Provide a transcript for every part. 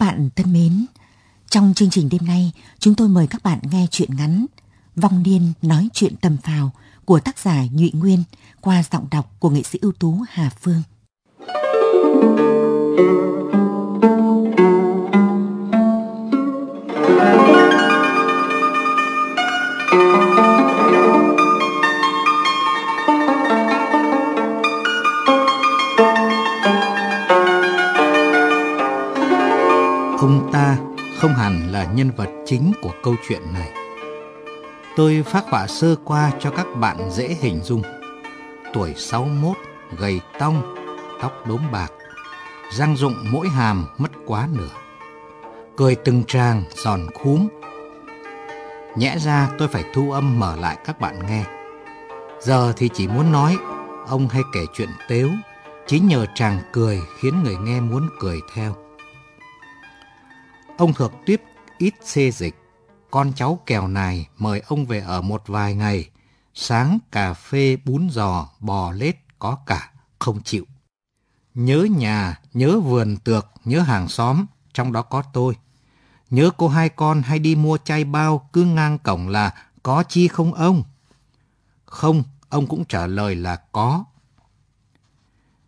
bạn thân mến, trong chương trình đêm nay, chúng tôi mời các bạn nghe truyện ngắn Vong Niên nói chuyện tầm phào của tác giả Nhụy Nguyên qua giọng đọc của nghệ sĩ ưu tú Hà Phương. Ông không hẳn là nhân vật chính của câu chuyện này. Tôi phát họa sơ qua cho các bạn dễ hình dung. Tuổi 61, gầy tông, tóc đốm bạc, răng rụng mỗi hàm mất quá nửa. Cười từng tràng giòn khúm. Nhẽ ra tôi phải thu âm mở lại các bạn nghe. Giờ thì chỉ muốn nói, ông hay kể chuyện tếu, chính nhờ tràng cười khiến người nghe muốn cười theo. Ông Thược tiếp ít xê dịch. Con cháu kèo này mời ông về ở một vài ngày. Sáng cà phê bún giò, bò lết có cả, không chịu. Nhớ nhà, nhớ vườn tược, nhớ hàng xóm, trong đó có tôi. Nhớ cô hai con hay đi mua chai bao cứ ngang cổng là có chi không ông? Không, ông cũng trả lời là có.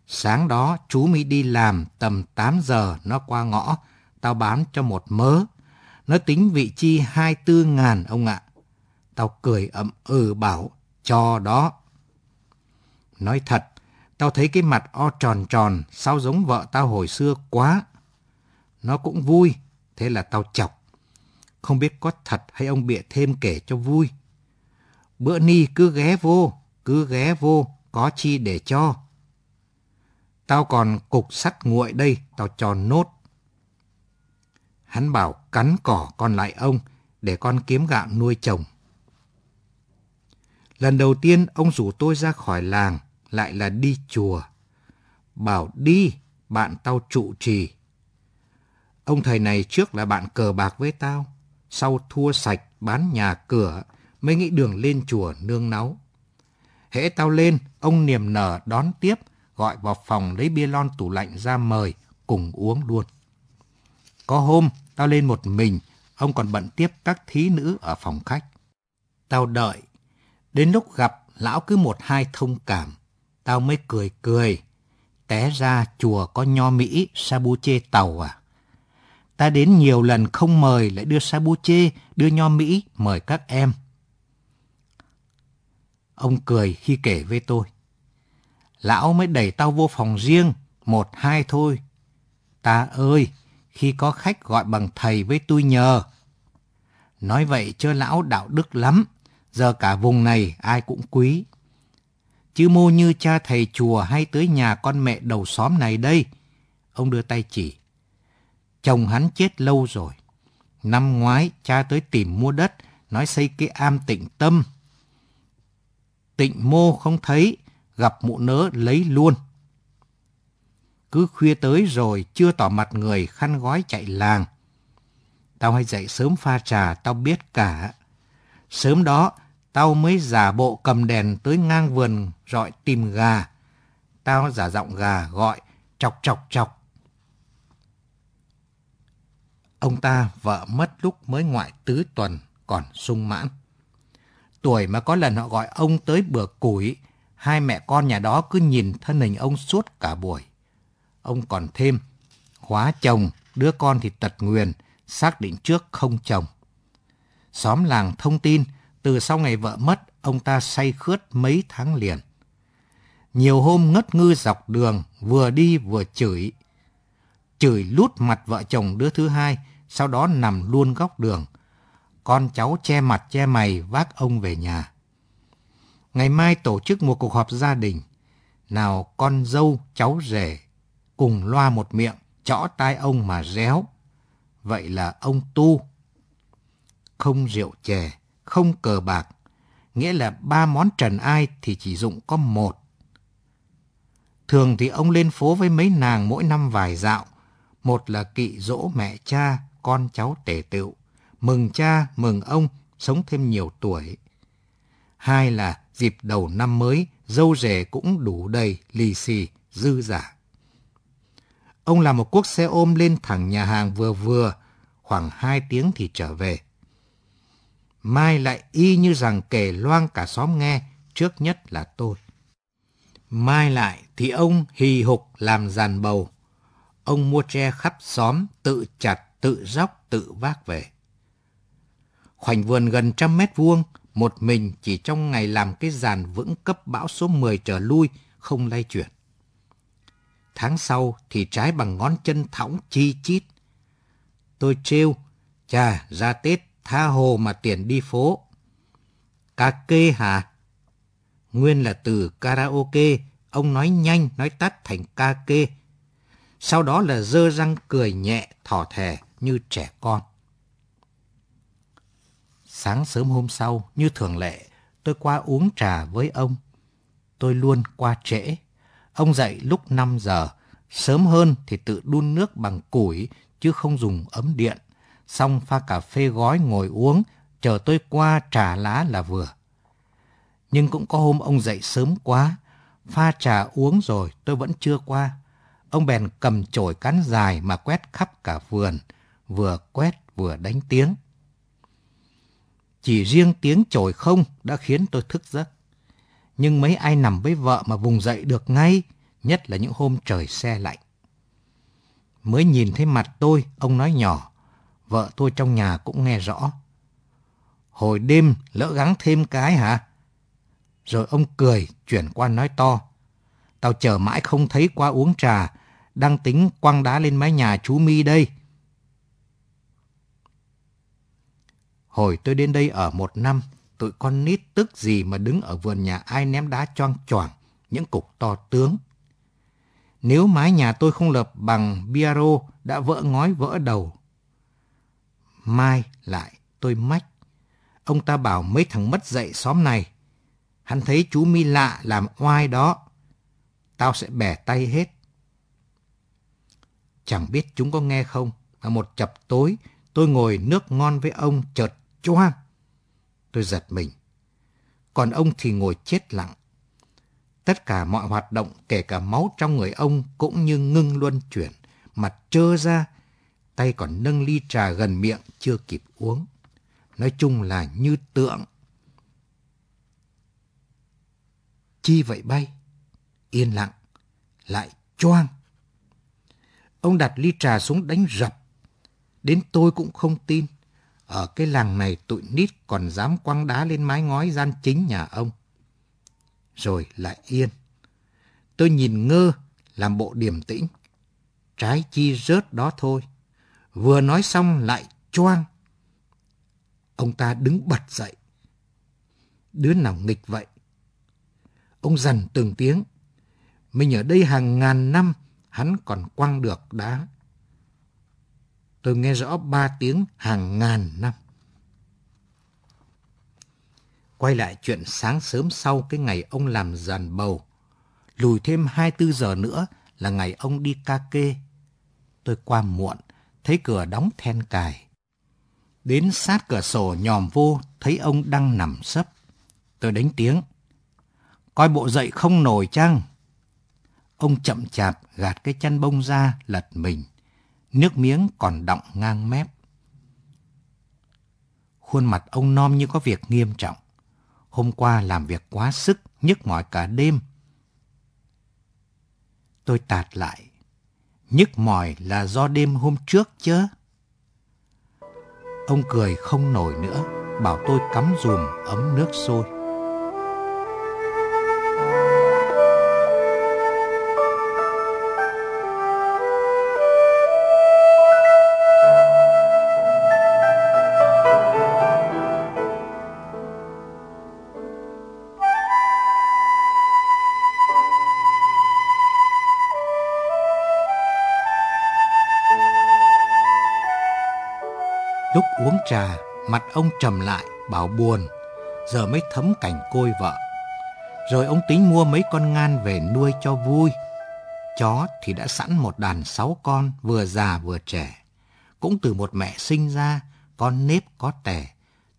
Sáng đó chú mới đi làm tầm 8 giờ nó qua ngõ, tao bán cho một mớ. Nó tính vị chi 24 ngàn ông ạ. Tao cười ậm ừ bảo, cho đó. Nói thật, tao thấy cái mặt o tròn tròn, sao giống vợ tao hồi xưa quá. Nó cũng vui, thế là tao chọc. Không biết có thật hay ông bịa thêm kể cho vui. Bữa ni cứ ghé vô, cứ ghé vô, có chi để cho. Tao còn cục sắt nguội đây, tao cho nốt. Hắn bảo cắn cỏ con lại ông để con kiếm gạo nuôi chồng. Lần đầu tiên ông rủ tôi ra khỏi làng lại là đi chùa. Bảo đi, bạn tao trụ trì. Ông thầy này trước là bạn cờ bạc với tao, sau thua sạch bán nhà cửa mới nghĩ đường lên chùa nương náu. Hễ tao lên, ông niềm nở đón tiếp, gọi vào phòng lấy bia lon tủ lạnh ra mời, cùng uống luôn. Có hôm, tao lên một mình, ông còn bận tiếp các thí nữ ở phòng khách. Tao đợi, đến lúc gặp lão cứ một hai thông cảm, tao mới cười cười. Té ra chùa có nho Mỹ, Sabuche tàu à? Ta đến nhiều lần không mời lại đưa Sabuche, đưa nho Mỹ mời các em. Ông cười khi kể với tôi. Lão mới đẩy tao vô phòng riêng, một hai thôi. Ta ơi, khi có khách gọi bằng thầy với tôi nhờ. Nói vậy cho lão đạo đức lắm, giờ cả vùng này ai cũng quý. Chứ mô như cha thầy chùa hay tới nhà con mẹ đầu xóm này đây. Ông đưa tay chỉ. Chồng hắn chết lâu rồi. Năm ngoái cha tới tìm mua đất, nói xây cái am tịnh tâm. Tịnh mô không thấy, gặp mụ nớ lấy luôn. Cứ khuya tới rồi chưa tỏ mặt người khăn gói chạy làng. Tao hay dậy sớm pha trà, tao biết cả. Sớm đó, tao mới giả bộ cầm đèn tới ngang vườn rọi tìm gà. Tao giả giọng gà gọi chọc chọc chọc. Ông ta vợ mất lúc mới ngoại tứ tuần, còn sung mãn. Tuổi mà có lần họ gọi ông tới bữa củi, hai mẹ con nhà đó cứ nhìn thân hình ông suốt cả buổi. Ông còn thêm, khóa chồng, đứa con thì tật nguyền, xác định trước không chồng. Xóm làng thông tin, từ sau ngày vợ mất, ông ta say khướt mấy tháng liền. Nhiều hôm ngất ngư dọc đường, vừa đi vừa chửi. Chửi lút mặt vợ chồng đứa thứ hai, sau đó nằm luôn góc đường. Con cháu che mặt che mày vác ông về nhà. Ngày mai tổ chức một cuộc họp gia đình. Nào con dâu, cháu rể, cùng loa một miệng, chõ tai ông mà réo. Vậy là ông tu. Không rượu chè, không cờ bạc, nghĩa là ba món trần ai thì chỉ dụng có một. Thường thì ông lên phố với mấy nàng mỗi năm vài dạo. Một là kỵ dỗ mẹ cha, con cháu tể tựu. Mừng cha, mừng ông, sống thêm nhiều tuổi. Hai là dịp đầu năm mới, dâu rể cũng đủ đầy, lì xì, dư giả. Ông làm một cuốc xe ôm lên thẳng nhà hàng vừa vừa, khoảng hai tiếng thì trở về. Mai lại y như rằng kể loang cả xóm nghe, trước nhất là tôi. Mai lại thì ông hì hục làm giàn bầu. Ông mua tre khắp xóm, tự chặt, tự róc, tự vác về. Khoảnh vườn gần trăm mét vuông, một mình chỉ trong ngày làm cái giàn vững cấp bão số 10 trở lui, không lay chuyển. Tháng sau thì trái bằng ngón chân thõng chi chít. Tôi trêu, chà, ra Tết tha hồ mà tiền đi phố. Cà kê hả? Nguyên là từ karaoke, ông nói nhanh, nói tắt thành ca kê. Sau đó là dơ răng cười nhẹ, thỏ thẻ như trẻ con. Sáng sớm hôm sau, như thường lệ, tôi qua uống trà với ông. Tôi luôn qua trễ. Ông dậy lúc 5 giờ, sớm hơn thì tự đun nước bằng củi chứ không dùng ấm điện. Xong pha cà phê gói ngồi uống, chờ tôi qua trà lá là vừa. Nhưng cũng có hôm ông dậy sớm quá, pha trà uống rồi tôi vẫn chưa qua. Ông bèn cầm chổi cán dài mà quét khắp cả vườn, vừa quét vừa đánh tiếng. Chỉ riêng tiếng chổi không đã khiến tôi thức giấc. Nhưng mấy ai nằm với vợ mà vùng dậy được ngay, nhất là những hôm trời xe lạnh. Mới nhìn thấy mặt tôi, ông nói nhỏ, vợ tôi trong nhà cũng nghe rõ. Hồi đêm lỡ gắng thêm cái hả? Rồi ông cười, chuyển qua nói to. Tao chờ mãi không thấy qua uống trà, đang tính quăng đá lên mái nhà chú Mi đây. Hồi tôi đến đây ở một năm, tụi con nít tức gì mà đứng ở vườn nhà ai ném đá choang choảng, những cục to tướng. Nếu mái nhà tôi không lập bằng biaro đã vỡ ngói vỡ đầu. Mai lại tôi mách. Ông ta bảo mấy thằng mất dạy xóm này. Hắn thấy chú mi lạ làm oai đó. Tao sẽ bẻ tay hết. Chẳng biết chúng có nghe không, mà một chập tối tôi ngồi nước ngon với ông chợt choang. Tôi giật mình. Còn ông thì ngồi chết lặng. Tất cả mọi hoạt động, kể cả máu trong người ông cũng như ngưng luân chuyển, mặt trơ ra, tay còn nâng ly trà gần miệng chưa kịp uống. Nói chung là như tượng. Chi vậy bay? Yên lặng, lại choang. Ông đặt ly trà xuống đánh rập. Đến tôi cũng không tin. Ở cái làng này tụi nít còn dám quăng đá lên mái ngói gian chính nhà ông. Rồi lại yên. Tôi nhìn ngơ, làm bộ điềm tĩnh. Trái chi rớt đó thôi. Vừa nói xong lại choang. Ông ta đứng bật dậy. Đứa nào nghịch vậy? Ông dằn từng tiếng. Mình ở đây hàng ngàn năm, hắn còn quăng được đá. Tôi nghe rõ ba tiếng hàng ngàn năm. Quay lại chuyện sáng sớm sau cái ngày ông làm giàn bầu. Lùi thêm 24 giờ nữa là ngày ông đi ca kê. Tôi qua muộn, thấy cửa đóng then cài. Đến sát cửa sổ nhòm vô, thấy ông đang nằm sấp. Tôi đánh tiếng. Coi bộ dậy không nổi chăng? Ông chậm chạp gạt cái chăn bông ra, lật mình nước miếng còn đọng ngang mép. Khuôn mặt ông nom như có việc nghiêm trọng. Hôm qua làm việc quá sức, nhức mỏi cả đêm. Tôi tạt lại. Nhức mỏi là do đêm hôm trước chứ. Ông cười không nổi nữa, bảo tôi cắm dùm ấm nước sôi. Trà, mặt ông trầm lại, bảo buồn, giờ mới thấm cảnh côi vợ. Rồi ông tính mua mấy con ngan về nuôi cho vui. Chó thì đã sẵn một đàn sáu con, vừa già vừa trẻ. Cũng từ một mẹ sinh ra, con nếp có tẻ.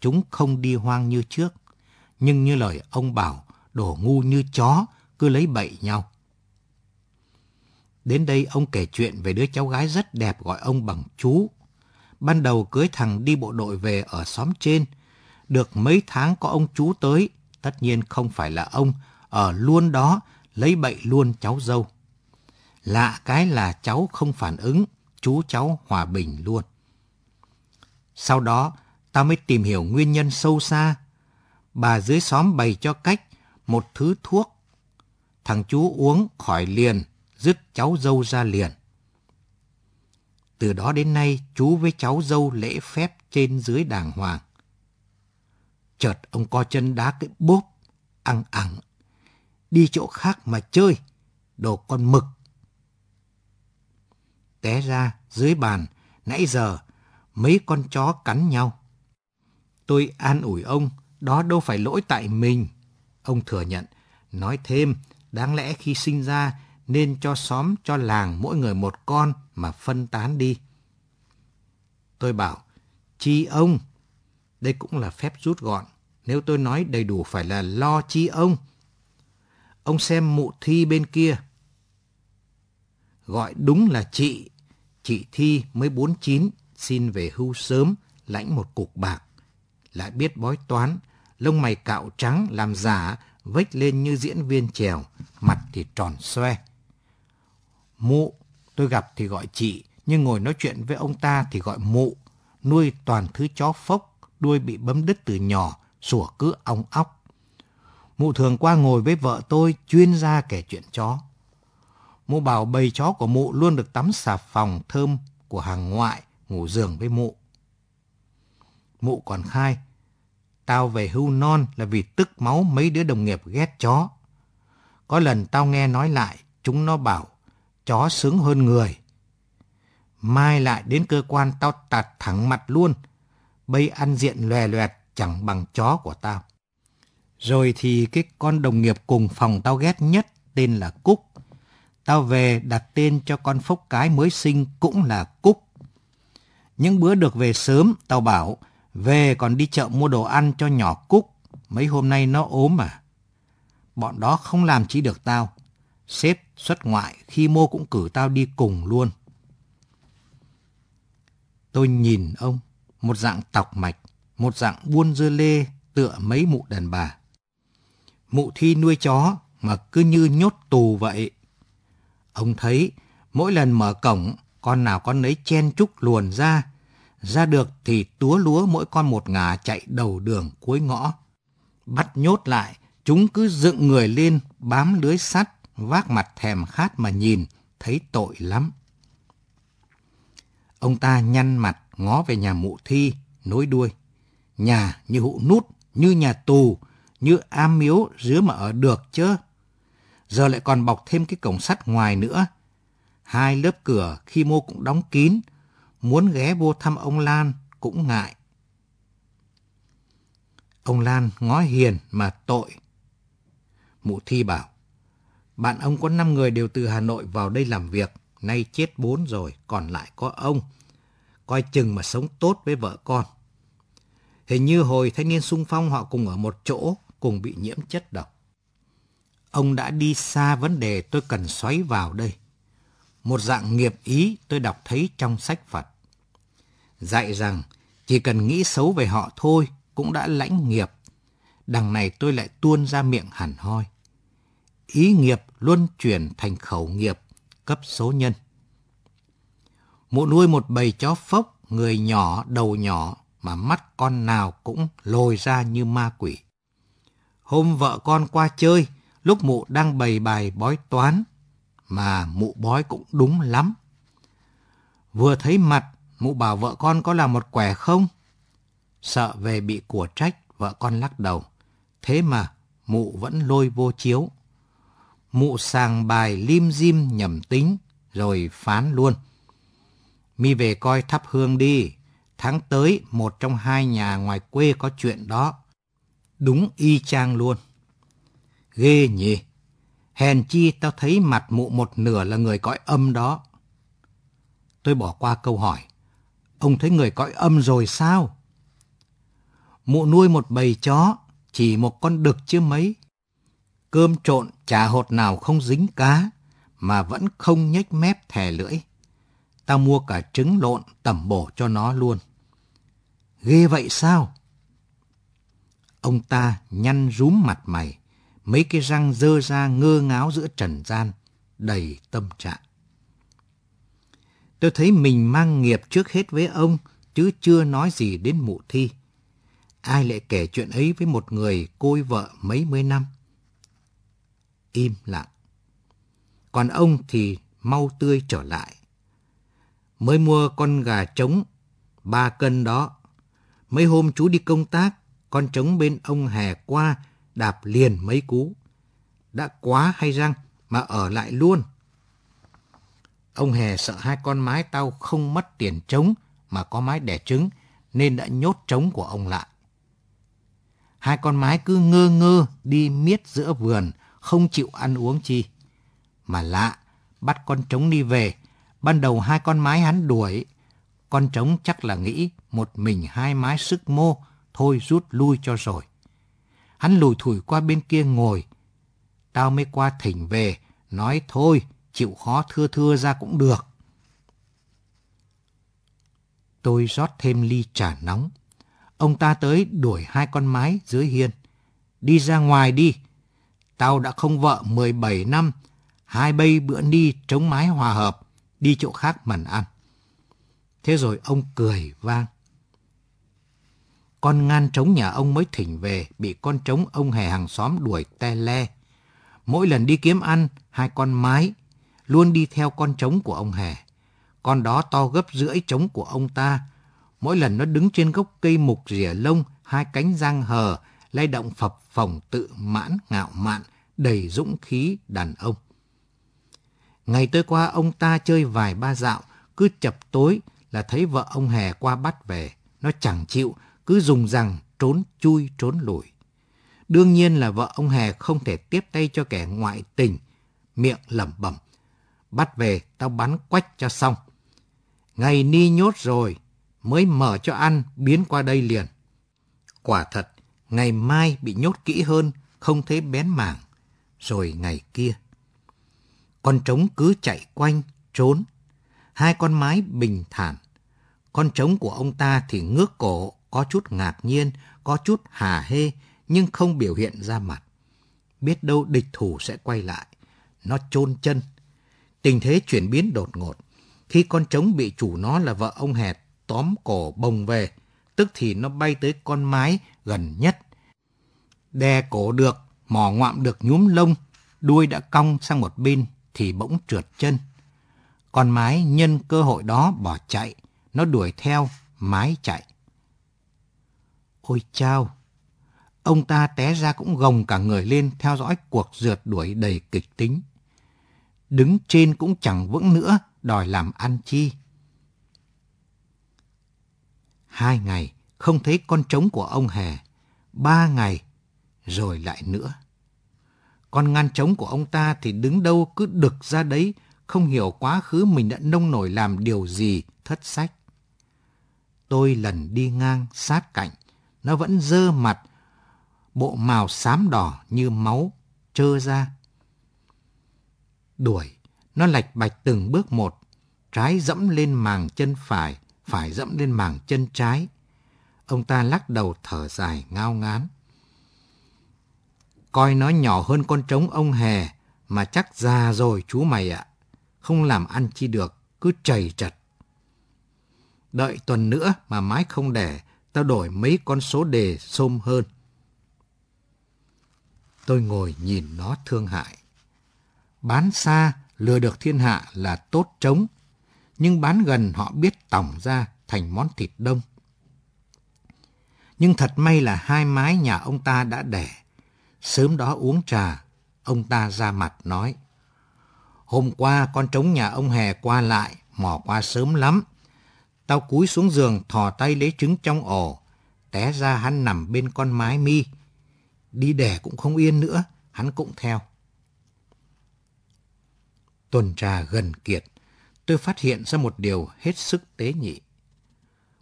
Chúng không đi hoang như trước. Nhưng như lời ông bảo, đổ ngu như chó, cứ lấy bậy nhau. Đến đây ông kể chuyện về đứa cháu gái rất đẹp gọi ông bằng chú. Ban đầu cưới thằng đi bộ đội về ở xóm trên. Được mấy tháng có ông chú tới, tất nhiên không phải là ông, ở luôn đó lấy bậy luôn cháu dâu. Lạ cái là cháu không phản ứng, chú cháu hòa bình luôn. Sau đó, ta mới tìm hiểu nguyên nhân sâu xa. Bà dưới xóm bày cho cách một thứ thuốc. Thằng chú uống khỏi liền, dứt cháu dâu ra liền. Từ đó đến nay, chú với cháu dâu lễ phép trên dưới đàng hoàng. Chợt ông co chân đá cái bốp, ăn ẳng. Đi chỗ khác mà chơi, đồ con mực. Té ra, dưới bàn, nãy giờ, mấy con chó cắn nhau. Tôi an ủi ông, đó đâu phải lỗi tại mình. Ông thừa nhận, nói thêm, đáng lẽ khi sinh ra nên cho xóm, cho làng mỗi người một con mà phân tán đi. Tôi bảo, chi ông. Đây cũng là phép rút gọn. Nếu tôi nói đầy đủ phải là lo chi ông. Ông xem mụ thi bên kia. Gọi đúng là chị. Chị Thi mới 49, xin về hưu sớm, lãnh một cục bạc. Lại biết bói toán, lông mày cạo trắng làm giả, vếch lên như diễn viên trèo, mặt thì tròn xoe. Mụ, tôi gặp thì gọi chị, nhưng ngồi nói chuyện với ông ta thì gọi mụ. Nuôi toàn thứ chó phốc, đuôi bị bấm đứt từ nhỏ, sủa cứ ong óc. Mụ thường qua ngồi với vợ tôi, chuyên gia kể chuyện chó. Mụ bảo bầy chó của mụ luôn được tắm xà phòng thơm của hàng ngoại, ngủ giường với mụ. Mụ còn khai, tao về hưu non là vì tức máu mấy đứa đồng nghiệp ghét chó. Có lần tao nghe nói lại, chúng nó bảo chó sướng hơn người. Mai lại đến cơ quan tao tạt thẳng mặt luôn. Bây ăn diện lòe loẹt chẳng bằng chó của tao. Rồi thì cái con đồng nghiệp cùng phòng tao ghét nhất tên là Cúc. Tao về đặt tên cho con phốc cái mới sinh cũng là Cúc. Những bữa được về sớm, tao bảo về còn đi chợ mua đồ ăn cho nhỏ Cúc. Mấy hôm nay nó ốm mà. Bọn đó không làm chỉ được tao. Sếp xuất ngoại khi mô cũng cử tao đi cùng luôn. Tôi nhìn ông, một dạng tọc mạch, một dạng buôn dưa lê tựa mấy mụ đàn bà. Mụ thi nuôi chó mà cứ như nhốt tù vậy. Ông thấy mỗi lần mở cổng, con nào con nấy chen chúc luồn ra. Ra được thì túa lúa mỗi con một ngả chạy đầu đường cuối ngõ. Bắt nhốt lại, chúng cứ dựng người lên bám lưới sắt vác mặt thèm khát mà nhìn, thấy tội lắm. Ông ta nhăn mặt, ngó về nhà mụ thi, nối đuôi. Nhà như hụ nút, như nhà tù, như am miếu dưới mà ở được chứ. Giờ lại còn bọc thêm cái cổng sắt ngoài nữa. Hai lớp cửa khi mô cũng đóng kín, muốn ghé vô thăm ông Lan cũng ngại. Ông Lan ngó hiền mà tội. Mụ thi bảo, bạn ông có 5 người đều từ Hà Nội vào đây làm việc, nay chết bốn rồi, còn lại có ông. Coi chừng mà sống tốt với vợ con. Hình như hồi thanh niên sung phong họ cùng ở một chỗ, cùng bị nhiễm chất độc. Ông đã đi xa vấn đề tôi cần xoáy vào đây. Một dạng nghiệp ý tôi đọc thấy trong sách Phật. Dạy rằng chỉ cần nghĩ xấu về họ thôi cũng đã lãnh nghiệp. Đằng này tôi lại tuôn ra miệng hẳn hoi ý nghiệp luân chuyển thành khẩu nghiệp, cấp số nhân. Mụ nuôi một bầy chó phốc, người nhỏ, đầu nhỏ, mà mắt con nào cũng lồi ra như ma quỷ. Hôm vợ con qua chơi, lúc mụ đang bày bài bói toán, mà mụ bói cũng đúng lắm. Vừa thấy mặt, mụ bảo vợ con có làm một quẻ không? Sợ về bị của trách, vợ con lắc đầu. Thế mà mụ vẫn lôi vô chiếu mụ sàng bài lim dim nhầm tính, rồi phán luôn. Mi về coi thắp hương đi, tháng tới một trong hai nhà ngoài quê có chuyện đó. Đúng y chang luôn. Ghê nhỉ, hèn chi tao thấy mặt mụ một nửa là người cõi âm đó. Tôi bỏ qua câu hỏi, ông thấy người cõi âm rồi sao? Mụ nuôi một bầy chó, chỉ một con đực chứ mấy, Cơm trộn chả hột nào không dính cá, mà vẫn không nhếch mép thè lưỡi. Tao mua cả trứng lộn tẩm bổ cho nó luôn. Ghê vậy sao? Ông ta nhăn rúm mặt mày, mấy cái răng dơ ra ngơ ngáo giữa trần gian, đầy tâm trạng. Tôi thấy mình mang nghiệp trước hết với ông, chứ chưa nói gì đến mụ thi. Ai lại kể chuyện ấy với một người côi vợ mấy mươi năm? Im lặng. Còn ông thì mau tươi trở lại. Mới mua con gà trống, ba cân đó. Mấy hôm chú đi công tác, con trống bên ông hè qua, đạp liền mấy cú. Đã quá hay răng mà ở lại luôn. Ông Hè sợ hai con mái tao không mất tiền trống mà có mái đẻ trứng nên đã nhốt trống của ông lại. Hai con mái cứ ngơ ngơ đi miết giữa vườn, không chịu ăn uống chi. Mà lạ, bắt con trống đi về, ban đầu hai con mái hắn đuổi. Con trống chắc là nghĩ một mình hai mái sức mô, thôi rút lui cho rồi. Hắn lùi thủi qua bên kia ngồi. Tao mới qua thỉnh về, nói thôi, chịu khó thưa thưa ra cũng được. Tôi rót thêm ly trà nóng. Ông ta tới đuổi hai con mái dưới hiên. Đi ra ngoài đi. Tao đã không vợ 17 năm. Hai bây bữa đi chống mái hòa hợp. Đi chỗ khác mần ăn. Thế rồi ông cười vang. Con ngan trống nhà ông mới thỉnh về, bị con trống ông hè hàng xóm đuổi te le. Mỗi lần đi kiếm ăn, hai con mái luôn đi theo con trống của ông hè. Con đó to gấp rưỡi trống của ông ta. Mỗi lần nó đứng trên gốc cây mục rỉa lông, hai cánh răng hờ, lay động phập phồng tự mãn ngạo mạn, đầy dũng khí đàn ông. Ngày tới qua ông ta chơi vài ba dạo, cứ chập tối là thấy vợ ông hè qua bắt về. Nó chẳng chịu, cứ dùng rằng trốn chui trốn lùi. Đương nhiên là vợ ông hè không thể tiếp tay cho kẻ ngoại tình, miệng lẩm bẩm. Bắt về tao bắn quách cho xong. Ngày ni nhốt rồi, mới mở cho ăn biến qua đây liền. Quả thật, ngày mai bị nhốt kỹ hơn, không thấy bén mảng. Rồi ngày kia. Con trống cứ chạy quanh, trốn. Hai con mái bình thản. Con trống của ông ta thì ngước cổ, có chút ngạc nhiên, có chút hà hê, nhưng không biểu hiện ra mặt. Biết đâu địch thủ sẽ quay lại. Nó chôn chân. Tình thế chuyển biến đột ngột. Khi con trống bị chủ nó là vợ ông Hẹt tóm cổ bồng về, tức thì nó bay tới con mái gần nhất. Đè cổ được, mò ngoạm được nhúm lông, đuôi đã cong sang một bên thì bỗng trượt chân. Con mái nhân cơ hội đó bỏ chạy, nó đuổi theo, mái chạy. Ôi chao! Ông ta té ra cũng gồng cả người lên theo dõi cuộc rượt đuổi đầy kịch tính. Đứng trên cũng chẳng vững nữa, đòi làm ăn chi. Hai ngày, không thấy con trống của ông Hè. Ba ngày, rồi lại nữa. Con ngăn trống của ông ta thì đứng đâu cứ đực ra đấy, không hiểu quá khứ mình đã nông nổi làm điều gì thất sách. Tôi lần đi ngang sát cạnh, nó vẫn dơ mặt, bộ màu xám đỏ như máu, trơ ra. Đuổi, nó lạch bạch từng bước một, trái dẫm lên màng chân phải, phải dẫm lên màng chân trái. Ông ta lắc đầu thở dài ngao ngán. Coi nó nhỏ hơn con trống ông hè, mà chắc già rồi chú mày ạ. Không làm ăn chi được, cứ chảy chật. Đợi tuần nữa mà mái không đẻ, tao đổi mấy con số đề xôm hơn. Tôi ngồi nhìn nó thương hại. Bán xa, lừa được thiên hạ là tốt trống, nhưng bán gần họ biết tỏng ra thành món thịt đông. Nhưng thật may là hai mái nhà ông ta đã đẻ. Sớm đó uống trà, ông ta ra mặt nói. Hôm qua con trống nhà ông Hè qua lại, mò qua sớm lắm. Tao cúi xuống giường thò tay lấy trứng trong ổ. Té ra hắn nằm bên con mái mi. Đi đẻ cũng không yên nữa, hắn cũng theo. Tuần trà gần kiệt, tôi phát hiện ra một điều hết sức tế nhị.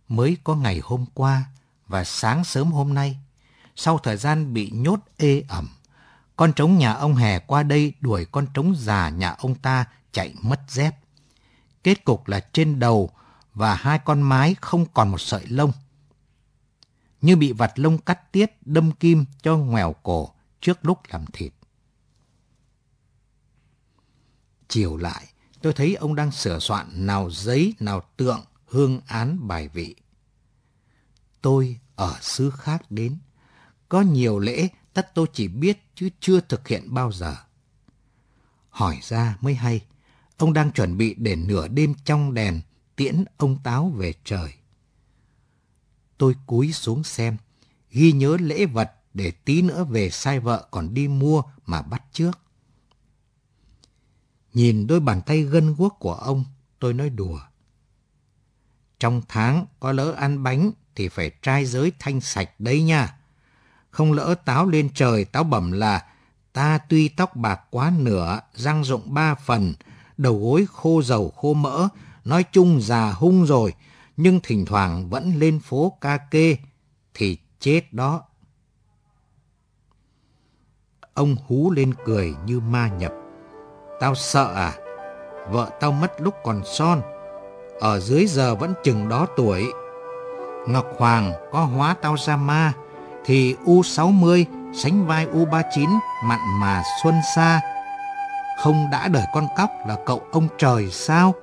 Mới có ngày hôm qua và sáng sớm hôm nay, sau thời gian bị nhốt ê ẩm, con trống nhà ông Hè qua đây đuổi con trống già nhà ông ta chạy mất dép. Kết cục là trên đầu và hai con mái không còn một sợi lông. Như bị vặt lông cắt tiết đâm kim cho ngoèo cổ trước lúc làm thịt. Chiều lại, tôi thấy ông đang sửa soạn nào giấy nào tượng hương án bài vị. Tôi ở xứ khác đến, có nhiều lễ tất tôi chỉ biết chứ chưa thực hiện bao giờ. Hỏi ra mới hay, ông đang chuẩn bị để nửa đêm trong đèn tiễn ông Táo về trời. Tôi cúi xuống xem, ghi nhớ lễ vật để tí nữa về sai vợ còn đi mua mà bắt trước. Nhìn đôi bàn tay gân guốc của ông, tôi nói đùa. Trong tháng có lỡ ăn bánh thì phải trai giới thanh sạch đấy nha. Không lỡ táo lên trời táo bẩm là ta tuy tóc bạc quá nửa, răng rụng ba phần, đầu gối khô dầu khô mỡ, nói chung già hung rồi, nhưng thỉnh thoảng vẫn lên phố ca kê, thì chết đó. Ông hú lên cười như ma nhập. Tao sợ à? Vợ tao mất lúc còn son. Ở dưới giờ vẫn chừng đó tuổi. Ngọc Hoàng có hóa tao ra ma, thì U60 sánh vai U39 mặn mà xuân xa. Không đã đời con cóc là cậu ông trời sao?